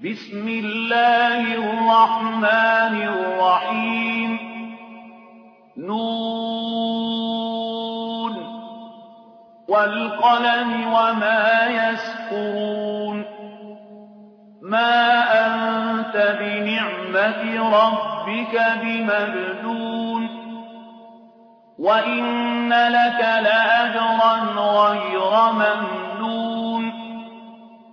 بسم الله الرحمن الرحيم. نون. والقلم وما يسكرون ما أنت بنعمة ربك بمجنون وإن لك لأجرا غير ممنون.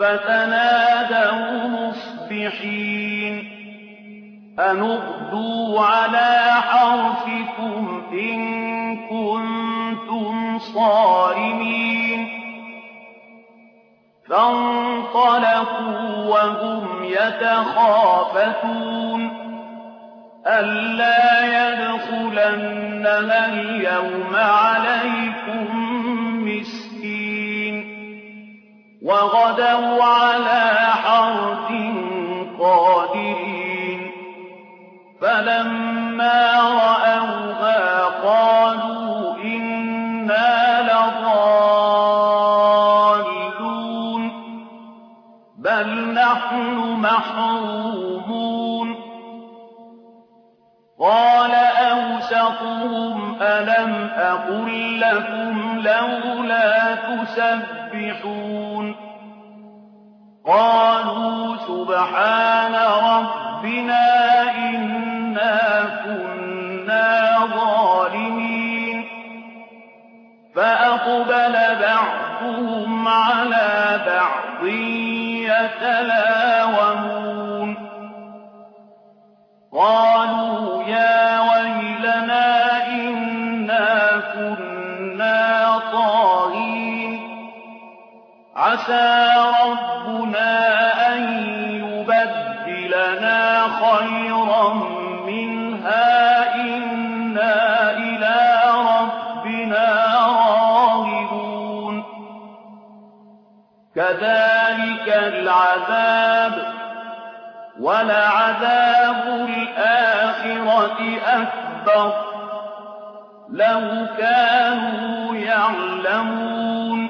فَتَنَادَوْا مُصْبِحِينَ. أَنِ اغْدُوا عَلَىٰ حَرْثِكُمْ إِن كُنتُمْ صَارِمِينَ. فَانطَلَقُوا وَهُمْ يَتَخَافَتُونَ. أَلَّا يَدْخُلَنَّهَا الْيَوْمَ عَلَيْكُم وَغَدَوْا عَلَىٰ حَرْدٍ قَادِرِينَ. فَلَمَّا رَأَوْهَا قَالُوا إِنَّا لَضَالُّونَ. بَلْ نَحْنُ مَحْرُومُونَ. أَقُل لَّكُمْ لَوْلَا تُسَبِّحُونَ. قَالُوا سُبْحَانَ رَبِّنَا إِنَّا كُنَّا ظَالِمِينَ. فَأَقْبَلَ بَعْضُهُمْ عَلَىٰ بَعْضٍ يَتَلَاوَمُونَ. قَالُوا يَا عَسَىٰ رَبُّنَا أَن يُبَدِّلَنَا خَيْرًا مِّنْهَا. إِنَّا إِلَىٰ رَبِّنَا رَاغِبُونَ. كَذَٰلِكَ الْعَذَابُ ۖ وَلَعَذَابُ الْآخِرَةِ أَكْبَرُ ۚ. لَوْ كَانُوا يَعْلَمُونَ.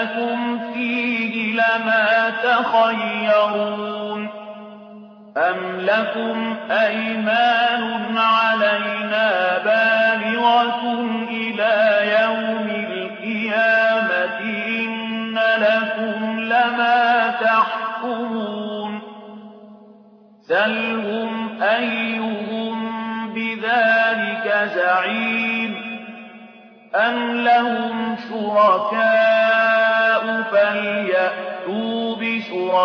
لَكُمْ فِيهِ لَمَا تَخَيَّرُونَ أَمْ لَكُمْ أَيْمَانٌ عَلَيْنَا بَالِغَةٌ إِلَىٰ يَوْمِ الْقِيَامَةِ إِنَّ لَكُمْ لَمَا تَحْكُمُونَ سَلْهُمْ أَيُّهُم بِذَٰلِكَ زَعِيمٌ أَمْ لَهُمْ شُرَكَاءُ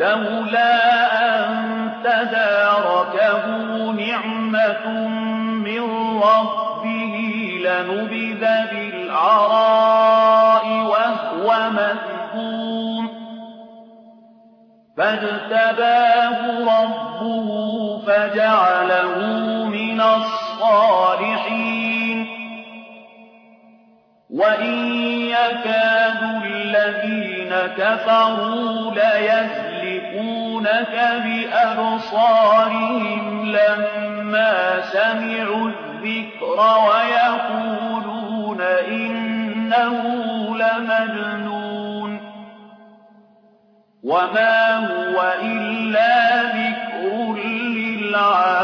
لَّوْلَا أَن تَدَارَكَهُ نِعْمَةٌ مِّن رَّبِّهِ لَنُبِذَ بِالْعَرَاءِ وَهُوَ مَذْمُومٌ فَاجْتَبَاهُ رَبُّهُ فَجَعَلَهُ مِنَ الصَّالِحِينَ. وَإِن يَكَادُ الَّذِينَ كَفَرُوا لَيَزْلِقُونَكَ بِأَبْصَارِهِمْ لَمَّا سَمِعُوا الذِّكْرَ وَيَقُولُونَ إِنَّهُ لَمَجْنُونٌ. وَمَا هُوَ إِلَّا ذِكْرٌ لِّلْعَالَمِينَ.